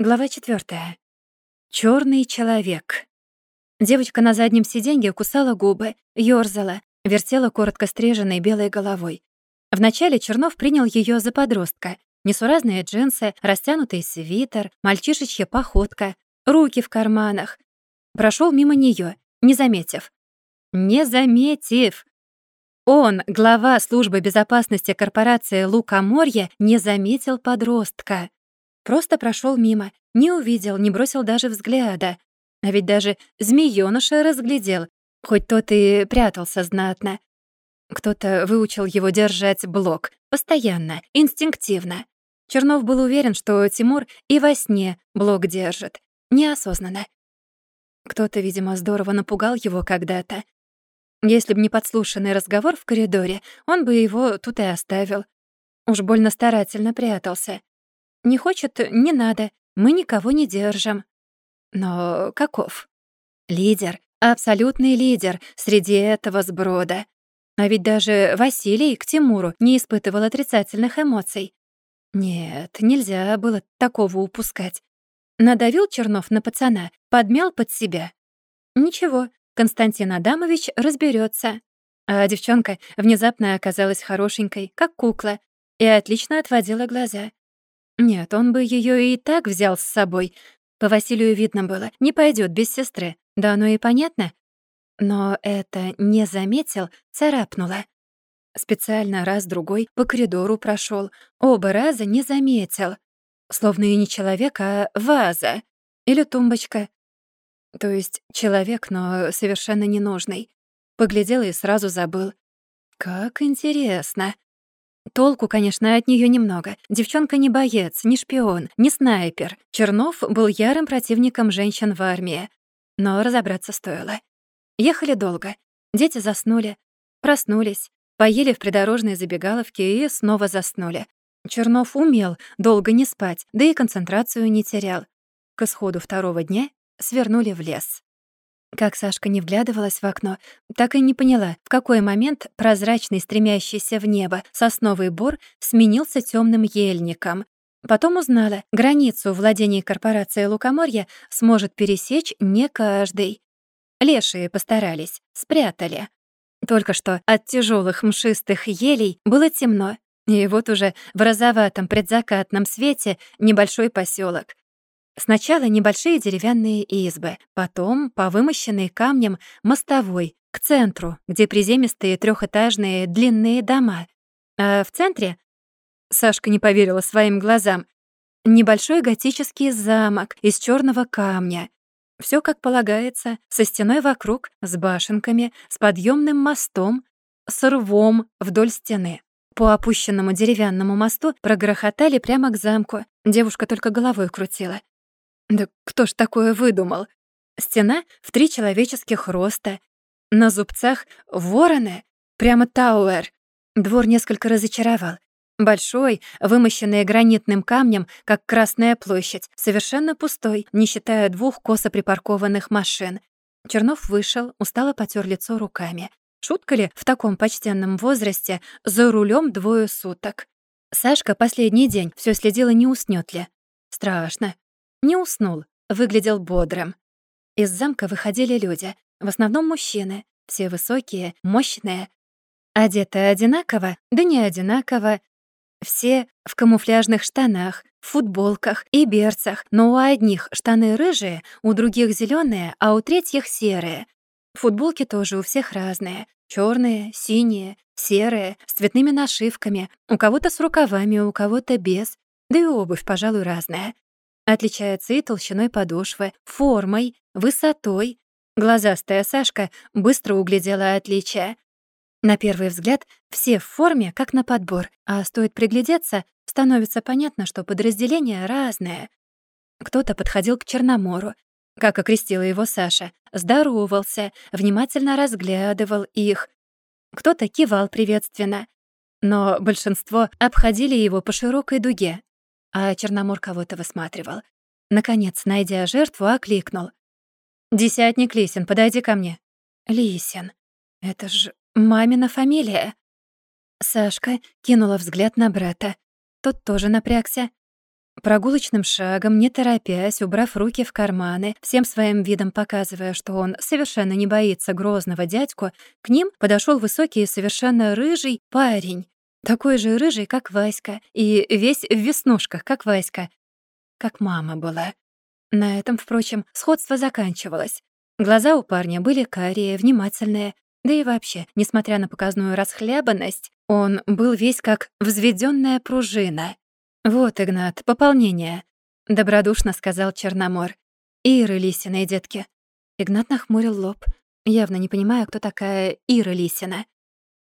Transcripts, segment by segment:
Глава четвертая. Чёрный человек. Девочка на заднем сиденье кусала губы, ёрзала, вертела коротко стриженной белой головой. Вначале Чернов принял её за подростка. Несуразные джинсы, растянутый свитер, мальчишечья походка, руки в карманах. Прошёл мимо неё, не заметив. Не заметив! Он, глава службы безопасности корпорации «Лукоморье», не заметил подростка. Просто прошел мимо, не увидел, не бросил даже взгляда. А ведь даже змеёныша разглядел, хоть тот и прятался знатно. Кто-то выучил его держать блок, постоянно, инстинктивно. Чернов был уверен, что Тимур и во сне блок держит, неосознанно. Кто-то, видимо, здорово напугал его когда-то. Если б не подслушанный разговор в коридоре, он бы его тут и оставил. Уж больно старательно прятался. Не хочет — не надо, мы никого не держим. Но каков? Лидер, абсолютный лидер среди этого сброда. А ведь даже Василий к Тимуру не испытывал отрицательных эмоций. Нет, нельзя было такого упускать. Надавил Чернов на пацана, подмял под себя. Ничего, Константин Адамович разберется. А девчонка внезапно оказалась хорошенькой, как кукла, и отлично отводила глаза. Нет, он бы ее и так взял с собой. По Василию видно было, не пойдет без сестры. Да оно и понятно. Но это не заметил, царапнуло. Специально раз-другой по коридору прошел, оба раза не заметил. Словно и не человек, а ваза. Или тумбочка. То есть человек, но совершенно ненужный. Поглядел и сразу забыл. Как интересно. Толку, конечно, от нее немного. Девчонка не боец, не шпион, не снайпер. Чернов был ярым противником женщин в армии. Но разобраться стоило. Ехали долго. Дети заснули, проснулись, поели в придорожной забегаловке и снова заснули. Чернов умел долго не спать, да и концентрацию не терял. К исходу второго дня свернули в лес. Как Сашка не вглядывалась в окно, так и не поняла, в какой момент прозрачный, стремящийся в небо сосновый бор сменился темным ельником. Потом узнала, границу владений корпорации Лукоморья сможет пересечь не каждый. Лешие постарались, спрятали. Только что от тяжелых мшистых елей было темно, и вот уже в розоватом предзакатном свете небольшой поселок. Сначала небольшие деревянные избы, потом по вымощенной камнем мостовой к центру, где приземистые трехэтажные длинные дома. А в центре, Сашка не поверила своим глазам, небольшой готический замок из черного камня. Все как полагается, со стеной вокруг, с башенками, с подъемным мостом, с рвом вдоль стены. По опущенному деревянному мосту прогрохотали прямо к замку. Девушка только головой крутила. Да кто ж такое выдумал? Стена в три человеческих роста. На зубцах вороны. Прямо тауэр. Двор несколько разочаровал. Большой, вымощенный гранитным камнем, как Красная площадь, совершенно пустой, не считая двух косо припаркованных машин. Чернов вышел, устало потер лицо руками. Шутка ли в таком почтенном возрасте за рулем двое суток? Сашка последний день все следила, не уснет ли. Страшно. Не уснул, выглядел бодрым. Из замка выходили люди, в основном мужчины, все высокие, мощные. Одеты одинаково, да не одинаково. Все в камуфляжных штанах, футболках и берцах, но у одних штаны рыжие, у других зеленые, а у третьих серые. Футболки тоже у всех разные. черные, синие, серые, с цветными нашивками, у кого-то с рукавами, у кого-то без. Да и обувь, пожалуй, разная. Отличается и толщиной подошвы, формой, высотой. Глазастая Сашка быстро углядела отличия. На первый взгляд все в форме, как на подбор, а стоит приглядеться, становится понятно, что подразделения разные. Кто-то подходил к Черномору, как окрестила его Саша, здоровался, внимательно разглядывал их. Кто-то кивал приветственно, но большинство обходили его по широкой дуге, а Черномор кого-то высматривал. Наконец, найдя жертву, окликнул. «Десятник Лисин, подойди ко мне». «Лисин? Это ж мамина фамилия». Сашка кинула взгляд на брата. Тот тоже напрягся. Прогулочным шагом, не торопясь, убрав руки в карманы, всем своим видом показывая, что он совершенно не боится грозного дядьку, к ним подошел высокий и совершенно рыжий парень. Такой же рыжий, как Васька, и весь в веснушках, как Васька. Как мама была. На этом, впрочем, сходство заканчивалось. Глаза у парня были карие, внимательные, да и вообще, несмотря на показную расхлябанность, он был весь как взведенная пружина. «Вот, Игнат, пополнение», — добродушно сказал Черномор. «Иры Лисиной, детки». Игнат нахмурил лоб, явно не понимая, кто такая Ира Лисина.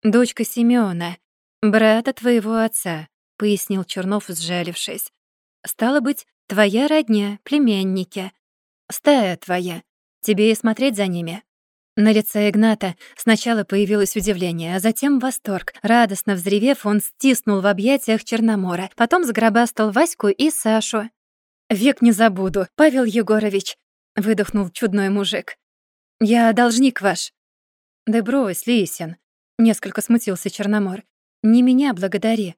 «Дочка Семёна, брата твоего отца», — пояснил Чернов, сжалившись. «Стало быть, твоя родня, племянники. Стая твоя. Тебе и смотреть за ними». На лице Игната сначала появилось удивление, а затем восторг. Радостно взревев, он стиснул в объятиях Черномора, потом сгробастал Ваську и Сашу. «Век не забуду, Павел Егорович», — выдохнул чудной мужик. «Я должник ваш». «Да брось, Лисин», — несколько смутился Черномор. «Не меня благодари.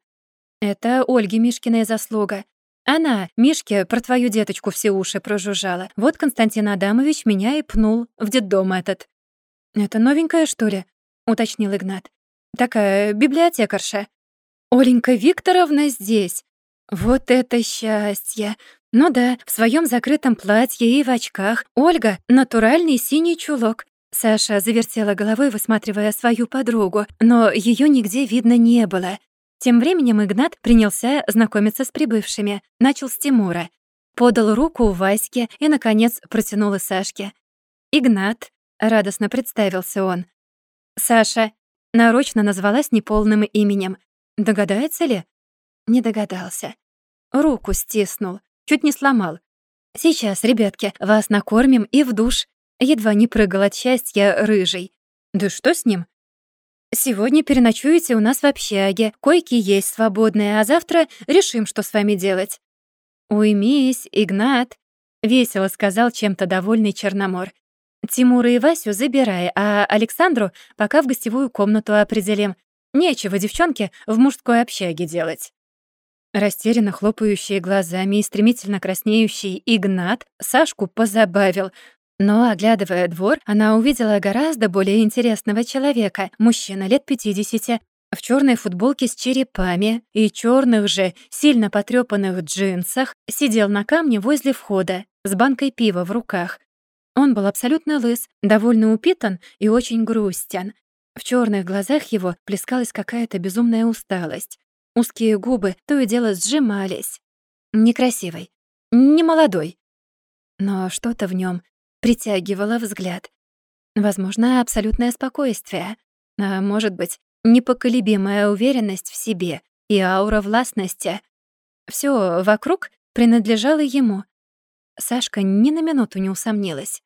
Это Ольги Мишкиная заслуга. Она Мишке про твою деточку все уши прожужжала. Вот Константин Адамович меня и пнул в детдом этот. «Это новенькая, что ли?» — уточнил Игнат. «Такая библиотекарша». «Оленька Викторовна здесь. Вот это счастье! Ну да, в своем закрытом платье и в очках. Ольга — натуральный синий чулок. Саша завертела головой, высматривая свою подругу, но ее нигде видно не было. Тем временем Игнат принялся знакомиться с прибывшими. Начал с Тимура. Подал руку Ваське и, наконец, протянул и Сашке. Игнат, — радостно представился он. «Саша». Нарочно назвалась неполным именем. Догадается ли? Не догадался. Руку стиснул, чуть не сломал. «Сейчас, ребятки, вас накормим и в душ». Едва не прыгал от счастья рыжий. «Да что с ним?» «Сегодня переночуете у нас в общаге, койки есть свободные, а завтра решим, что с вами делать». «Уймись, Игнат», — весело сказал чем-то довольный Черномор. Тимура и Васю забирай, а Александру пока в гостевую комнату определим. Нечего девчонке в мужской общаге делать». Растерянно хлопающий глазами и стремительно краснеющий Игнат Сашку позабавил, но, оглядывая двор, она увидела гораздо более интересного человека, мужчина лет 50, в черной футболке с черепами и черных же, сильно потрепанных джинсах, сидел на камне возле входа с банкой пива в руках. Он был абсолютно лыс, довольно упитан и очень грустен. В черных глазах его плескалась какая-то безумная усталость. Узкие губы то и дело сжимались. Некрасивый, не молодой. Но что-то в нем притягивало взгляд. Возможно, абсолютное спокойствие, а может быть, непоколебимая уверенность в себе и аура властности. Все вокруг принадлежало ему. Сашка ни на минуту не усомнилась.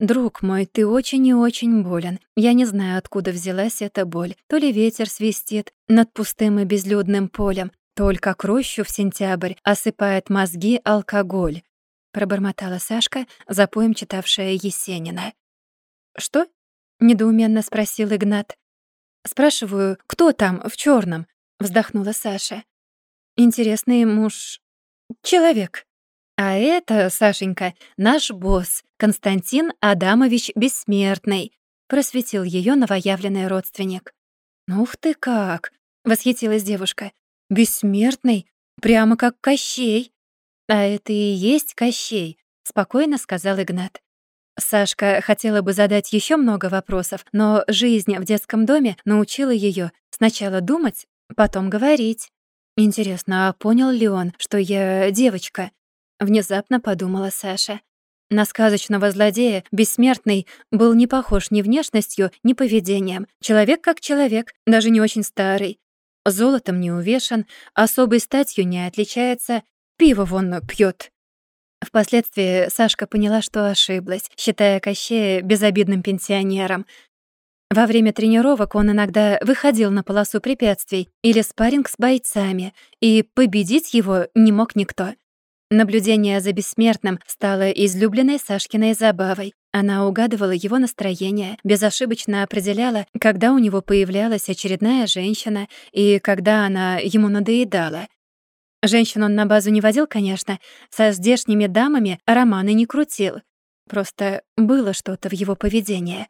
«Друг мой, ты очень и очень болен. Я не знаю, откуда взялась эта боль. То ли ветер свистит над пустым и безлюдным полем, только к рощу в сентябрь осыпает мозги алкоголь», — пробормотала Сашка, запоем читавшая Есенина. «Что?» — недоуменно спросил Игнат. «Спрашиваю, кто там, в черном? вздохнула Саша. «Интересный муж... человек». А это, Сашенька, наш босс, Константин Адамович Бессмертный, просветил ее новоявленный родственник. «Ну «Ух ты как!» — восхитилась девушка. «Бессмертный? Прямо как Кощей!» «А это и есть Кощей», — спокойно сказал Игнат. Сашка хотела бы задать еще много вопросов, но жизнь в детском доме научила ее сначала думать, потом говорить. Интересно, а понял ли он, что я девочка? Внезапно подумала Саша. На сказочного злодея бессмертный был не похож ни внешностью, ни поведением. Человек как человек, даже не очень старый. Золотом не увешан, особой статью не отличается, пиво вон пьет. Впоследствии Сашка поняла, что ошиблась, считая Кощея безобидным пенсионером. Во время тренировок он иногда выходил на полосу препятствий или спарринг с бойцами, и победить его не мог никто. Наблюдение за бессмертным стало излюбленной Сашкиной забавой. Она угадывала его настроение, безошибочно определяла, когда у него появлялась очередная женщина и когда она ему надоедала. Женщин он на базу не водил, конечно, со здешними дамами романы не крутил. Просто было что-то в его поведении.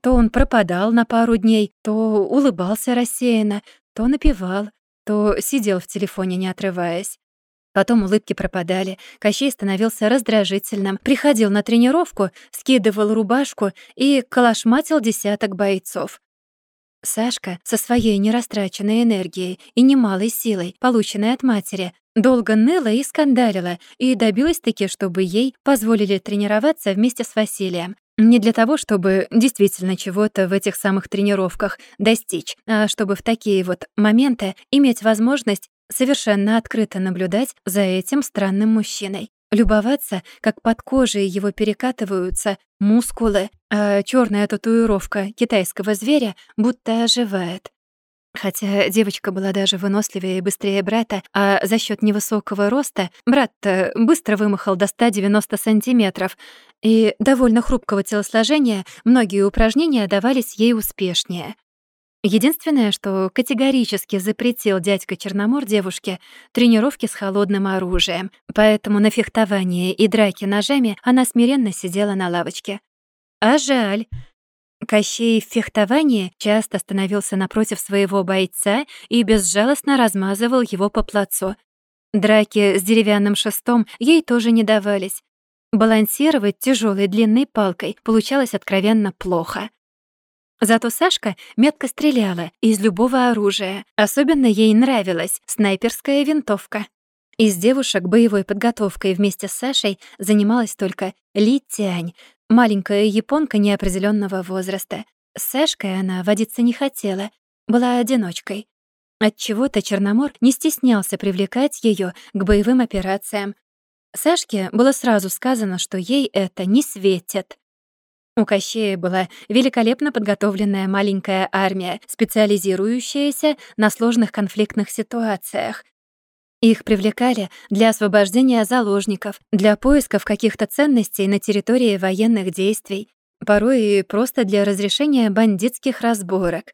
То он пропадал на пару дней, то улыбался рассеянно, то напевал, то сидел в телефоне, не отрываясь. Потом улыбки пропадали, Кощей становился раздражительным, приходил на тренировку, скидывал рубашку и калашматил десяток бойцов. Сашка со своей нерастраченной энергией и немалой силой, полученной от матери, долго ныла и скандалила, и добилась-таки, чтобы ей позволили тренироваться вместе с Василием. Не для того, чтобы действительно чего-то в этих самых тренировках достичь, а чтобы в такие вот моменты иметь возможность совершенно открыто наблюдать за этим странным мужчиной. Любоваться, как под кожей его перекатываются мускулы, а черная татуировка китайского зверя будто оживает. Хотя девочка была даже выносливее и быстрее брата, а за счет невысокого роста брат быстро вымахал до 190 сантиметров, и довольно хрупкого телосложения многие упражнения давались ей успешнее. Единственное, что категорически запретил дядька Черномор девушке — тренировки с холодным оружием, поэтому на фехтование и драки ножами она смиренно сидела на лавочке. А жаль. Кощей в фехтовании часто становился напротив своего бойца и безжалостно размазывал его по плацу. Драки с деревянным шестом ей тоже не давались. Балансировать тяжелой длинной палкой получалось откровенно плохо. Зато Сашка метко стреляла из любого оружия. Особенно ей нравилась снайперская винтовка. Из девушек боевой подготовкой вместе с Сашей занималась только Ли Тянь, маленькая японка неопределенного возраста. С Сашкой она водиться не хотела, была одиночкой. Отчего-то Черномор не стеснялся привлекать ее к боевым операциям. Сашке было сразу сказано, что ей это не светит. У Кощея была великолепно подготовленная маленькая армия, специализирующаяся на сложных конфликтных ситуациях. Их привлекали для освобождения заложников, для поисков каких-то ценностей на территории военных действий, порой и просто для разрешения бандитских разборок.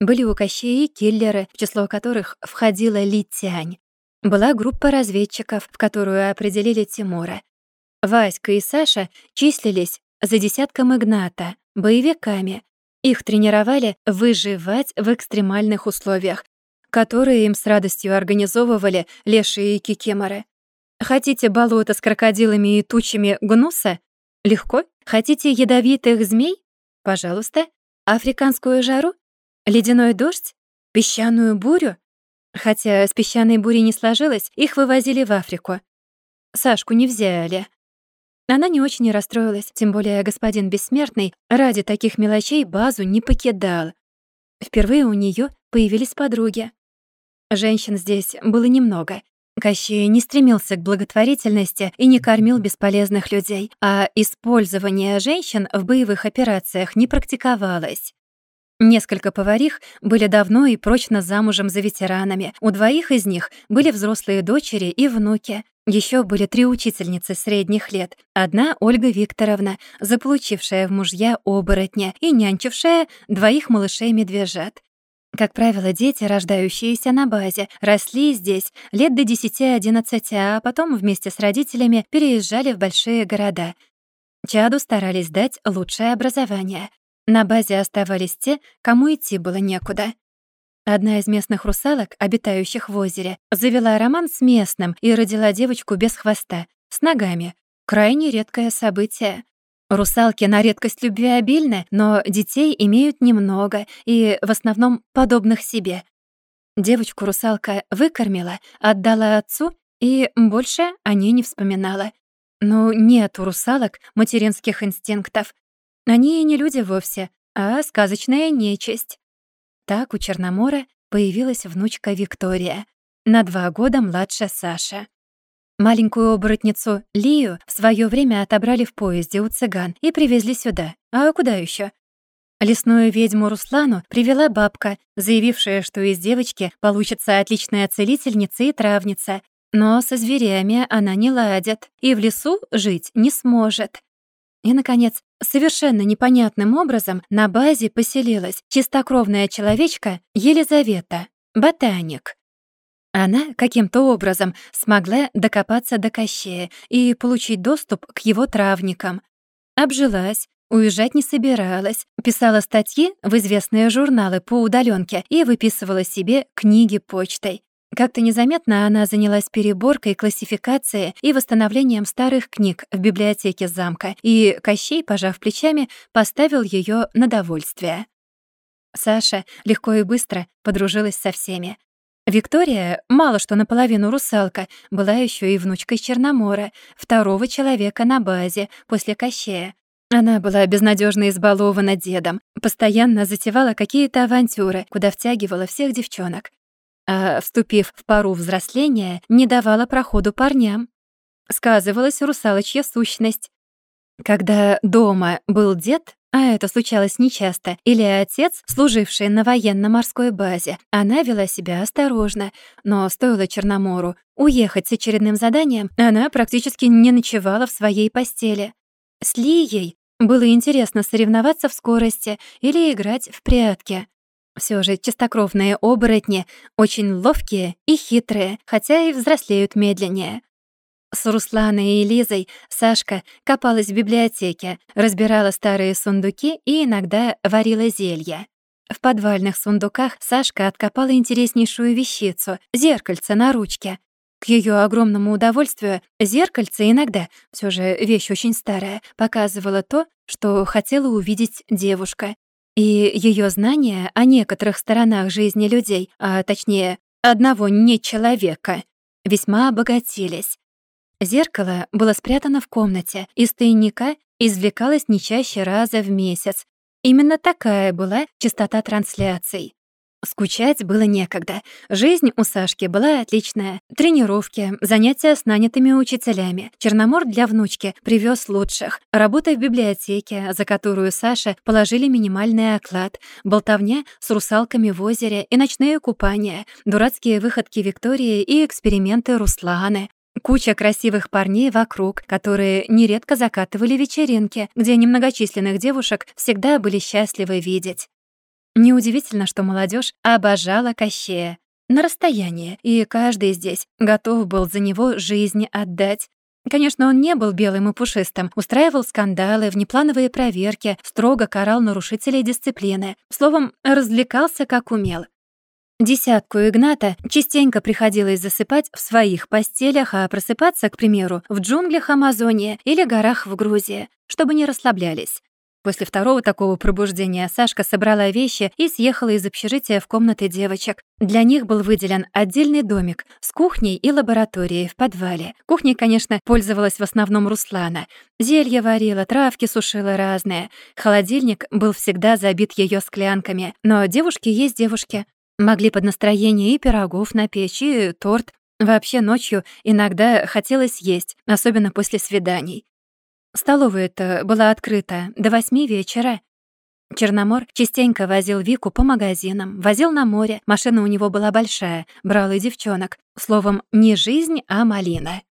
Были у Кощея киллеры, в число которых входила Ли Тянь. Была группа разведчиков, в которую определили Тимура. Васька и Саша числились за десятком Игната, боевиками. Их тренировали выживать в экстремальных условиях, которые им с радостью организовывали лешие и кикиморы. Хотите болото с крокодилами и тучами гнуса? Легко. Хотите ядовитых змей? Пожалуйста. Африканскую жару? Ледяной дождь? Песчаную бурю? Хотя с песчаной бурей не сложилось, их вывозили в Африку. Сашку не взяли. Она не очень и расстроилась, тем более господин Бессмертный ради таких мелочей базу не покидал. Впервые у нее появились подруги. Женщин здесь было немного. Кощей не стремился к благотворительности и не кормил бесполезных людей, а использование женщин в боевых операциях не практиковалось. Несколько поварих были давно и прочно замужем за ветеранами. У двоих из них были взрослые дочери и внуки. Еще были три учительницы средних лет. Одна — Ольга Викторовна, заполучившая в мужья оборотня и нянчившая двоих малышей-медвежат. Как правило, дети, рождающиеся на базе, росли здесь лет до 10-11, а потом вместе с родителями переезжали в большие города. Чаду старались дать лучшее образование. На базе оставались те, кому идти было некуда. Одна из местных русалок, обитающих в озере, завела роман с местным и родила девочку без хвоста, с ногами. Крайне редкое событие. Русалки на редкость любвеобильны, но детей имеют немного и в основном подобных себе. Девочку русалка выкормила, отдала отцу и больше о ней не вспоминала. Но нет у русалок материнских инстинктов. Они не люди вовсе, а сказочная нечисть. Так у Черномора появилась внучка Виктория, на два года младше Саши. Маленькую оборотницу Лию в свое время отобрали в поезде у цыган и привезли сюда. А куда еще? Лесную ведьму Руслану привела бабка, заявившая, что из девочки получится отличная целительница и травница. Но со зверями она не ладит и в лесу жить не сможет. И, наконец, совершенно непонятным образом на базе поселилась чистокровная человечка Елизавета, ботаник. Она каким-то образом смогла докопаться до Кощея и получить доступ к его травникам. Обжилась, уезжать не собиралась, писала статьи в известные журналы по удаленке и выписывала себе книги почтой. Как-то незаметно она занялась переборкой, классификацией и восстановлением старых книг в библиотеке замка, и Кощей, пожав плечами, поставил ее на довольствие. Саша легко и быстро подружилась со всеми. Виктория, мало что наполовину русалка, была еще и внучкой Черномора, второго человека на базе после Кощея. Она была безнадежно избалована дедом, постоянно затевала какие-то авантюры, куда втягивала всех девчонок. А, вступив в пару взросления, не давала проходу парням. Сказывалась русалочья сущность. Когда дома был дед, а это случалось нечасто, или отец, служивший на военно-морской базе. Она вела себя осторожно, но стоило Черномору уехать с очередным заданием, она практически не ночевала в своей постели. С Лией было интересно соревноваться в скорости или играть в прятки. Все же чистокровные оборотни очень ловкие и хитрые, хотя и взрослеют медленнее. С Русланой и Лизой Сашка копалась в библиотеке, разбирала старые сундуки и иногда варила зелья. В подвальных сундуках Сашка откопала интереснейшую вещицу — зеркальце на ручке. К ее огромному удовольствию зеркальце иногда, все же вещь очень старая, показывало то, что хотела увидеть девушка. И ее знания о некоторых сторонах жизни людей, а точнее, одного не человека, весьма обогатились. Зеркало было спрятано в комнате, из тайника извлекалось не чаще раза в месяц. Именно такая была частота трансляций. Скучать было некогда. Жизнь у Сашки была отличная. Тренировки, занятия с нанятыми учителями. Черномор для внучки привез лучших. Работа в библиотеке, за которую Саше положили минимальный оклад. Болтовня с русалками в озере и ночные купания. Дурацкие выходки Виктории и эксперименты Русланы. Куча красивых парней вокруг, которые нередко закатывали вечеринки, где немногочисленных девушек всегда были счастливы видеть. Неудивительно, что молодежь обожала Кощея на расстоянии, и каждый здесь готов был за него жизнь отдать. Конечно, он не был белым и пушистым, устраивал скандалы, внеплановые проверки, строго карал нарушителей дисциплины. Словом, развлекался как умел. Десятку Игната частенько приходилось засыпать в своих постелях, а просыпаться, к примеру, в джунглях Амазонии или горах в Грузии, чтобы не расслаблялись. После второго такого пробуждения Сашка собрала вещи и съехала из общежития в комнаты девочек. Для них был выделен отдельный домик с кухней и лабораторией в подвале. Кухней, конечно, пользовалась в основном Руслана. Зелья варила, травки сушила разные. Холодильник был всегда забит ее склянками. Но девушки есть девушки. Могли под настроение и пирогов напечь, и торт. Вообще ночью иногда хотелось есть, особенно после свиданий. Столовая-то была открыта до восьми вечера. Черномор частенько возил Вику по магазинам, возил на море, машина у него была большая, брал и девчонок. Словом, не жизнь, а малина.